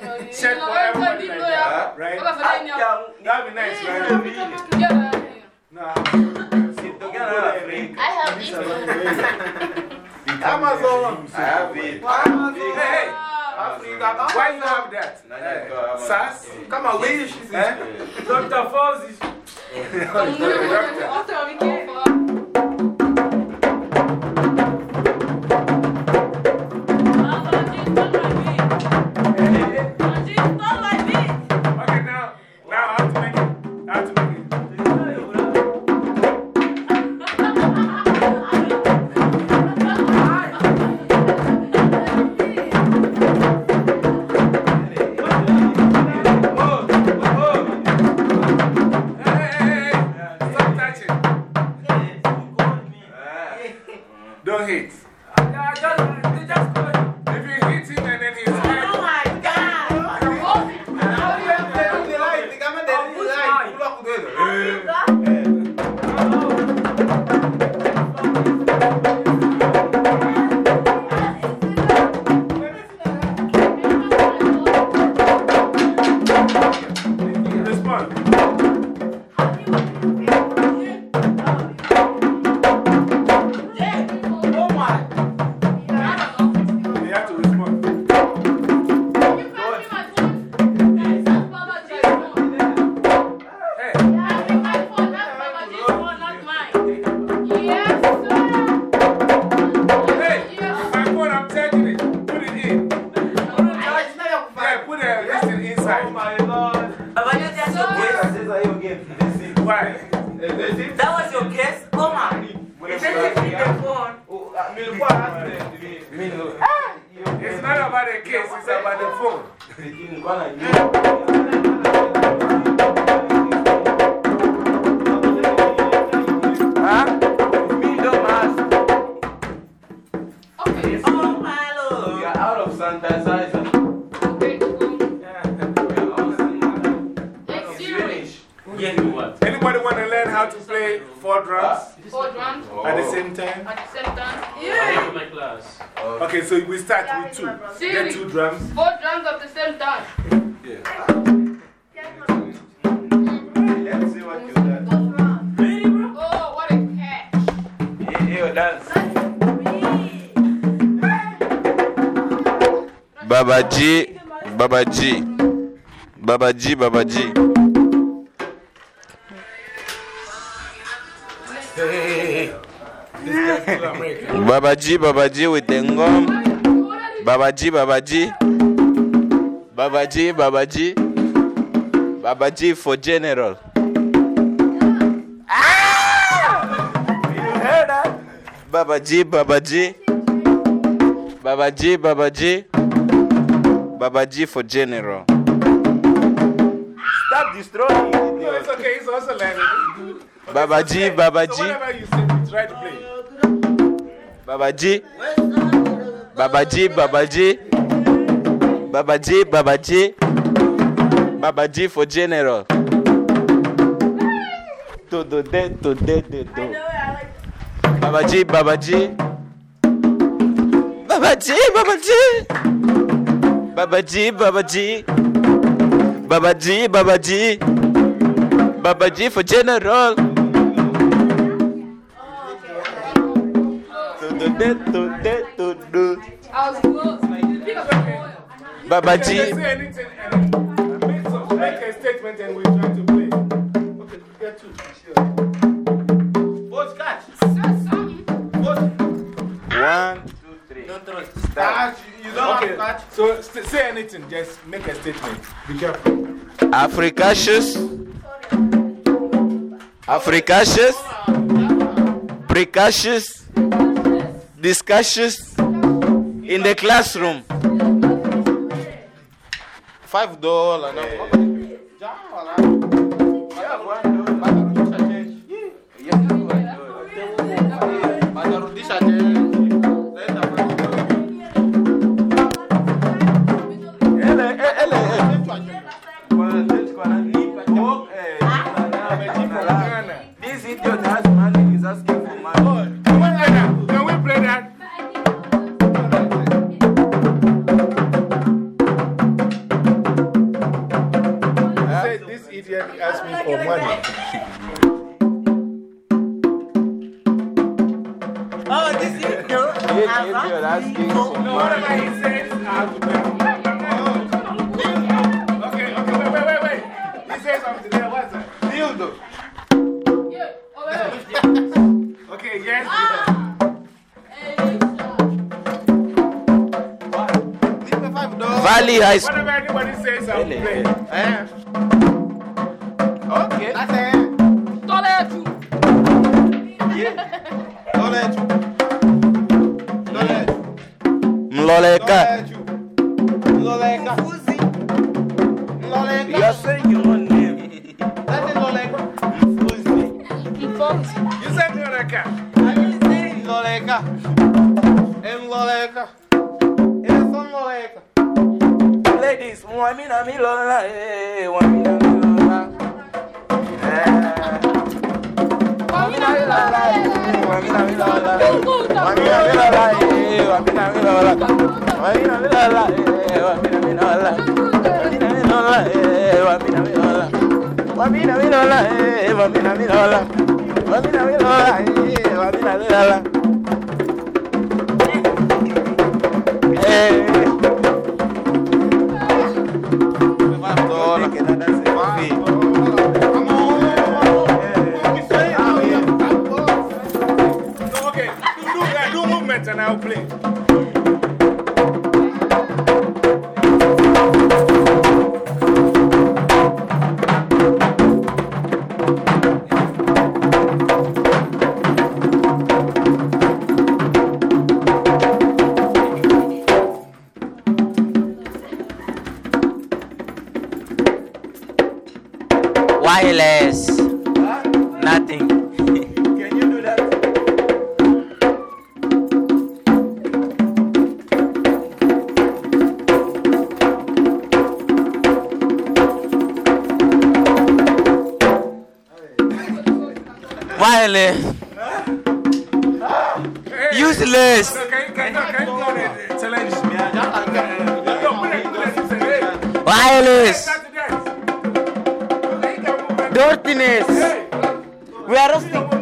a shirt for everybody like that, right? That would be nice, right? No, I have this one. Amazon. I have it. Hey, hey. Why you have that? SAS? Come on, wish. Eh? Dr. Fozzy. Okay, phone. Four drums oh. at the same time? at the same time. Yeah. my class. Okay, so we start with two. Get Seriously, two drums. four drums at the same time. Yeah. Let's see what you done. Oh, what a catch. You dance. Baba G, Baba G, Baba G, Baba G. Baba G, Baba G with the. Baba G, Baba G. Baba G, Baba G. Baba G for general. Baba G, Baba G. Baba G, Baba G. Baba G for general. Stop destroying No, it's okay, it's also learning. Baba G, Baba So G. whatever you say, we try to play. Baba G. Baba G, Baba G. Baba G, Baba G. Baba G for general. To do de, to de, de, do. Baba G, Baba G. Baba G, Baba G. Baba G, Baba G. Baba G, Baba G. Baba G for general. To do de, to de, do. I was close. Pick up the phone. Baba You G. say anything and make, some, make a statement and we try to play. Okay, One, two, three. Don't throw it. catch. You don't Okay, so say anything, just make a statement. Be careful. Africacious. Africacious. Precacious. Discacious. In the classroom. Five dollars. Eh. Wanarudisha él es el Lee High School. Whatever anybody says, I'll Beleza. play. É. Ok. Tá Até. Toledo. Toledo. Toledo. Mloleca. Mloleca. Mloleca. You are saying your own name. That's Mloleca. Mfuzi. Mfuzi. You said Mloleca. I didn't say Mloleca. É Mloleca. Ladies, Mwamina Milola. eh, Mwamina Milola. Eh. Mwamina Milola. eh, Mwamina Milola. Mwamina Milola. eh, Mwamina Milola. Mwamina Milola. eh, Mwamina Milola. Mwamina Milola. eh, Mwamina Milola. Mwamina Milola. eh, Mwamina Milola. Mwamina Milola. eh, Mwamina Milola. Do, uh, do movement and I'll play. Can move it. Dirtiness. We are you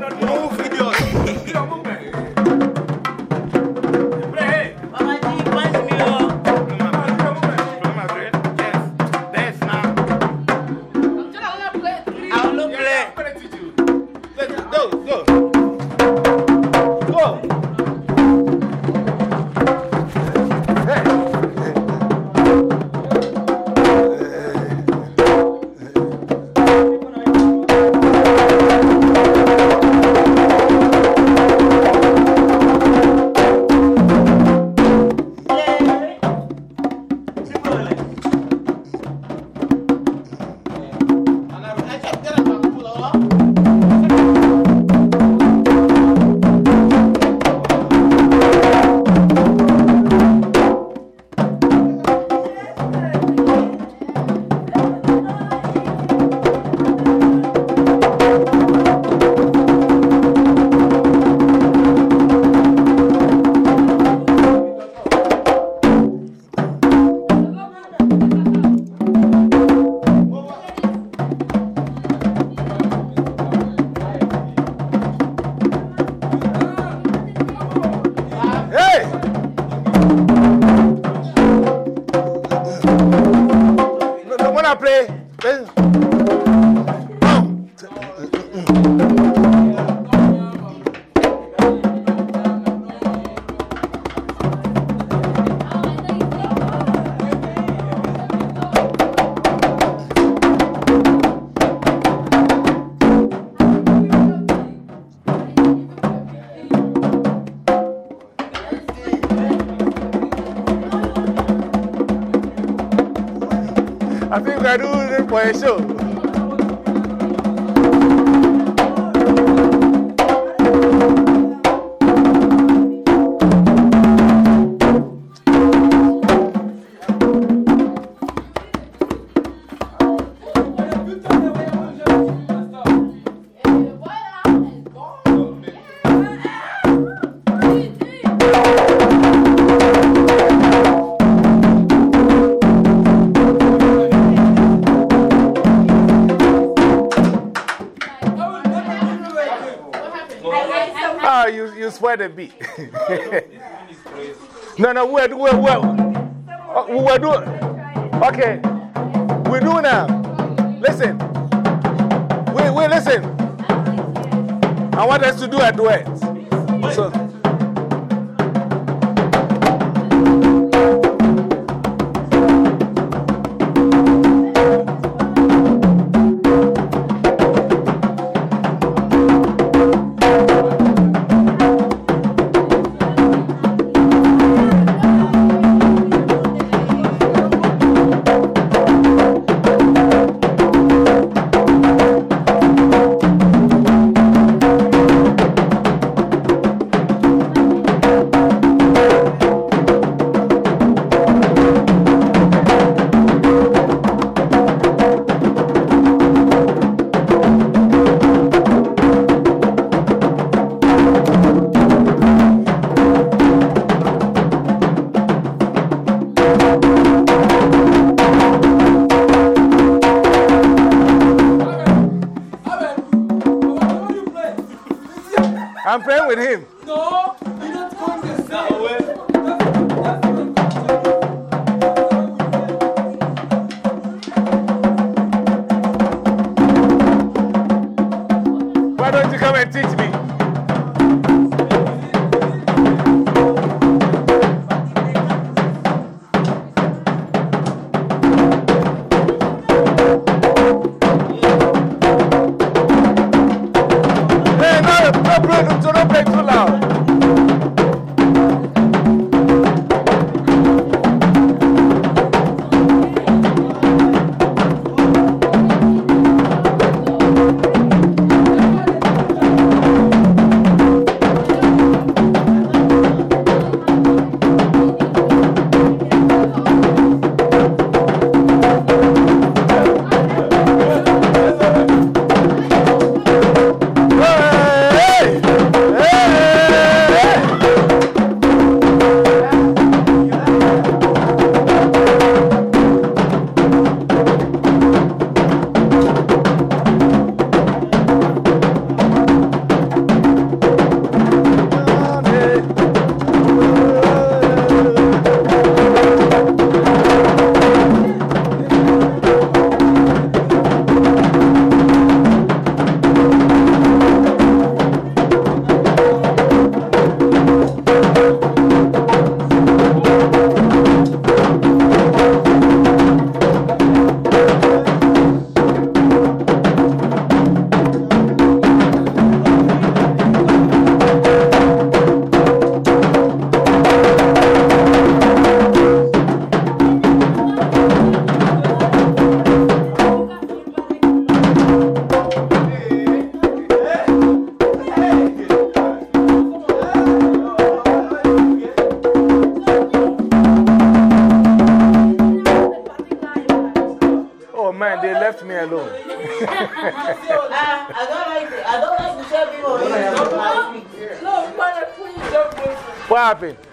play, play. I think we are doing it for a show. You spoil the beat. no, no, we're, we're, we're, uh, we're doing. Okay. We do now. Listen. Wait, wait, listen. I want us to do a duet. No, play, don't play too No,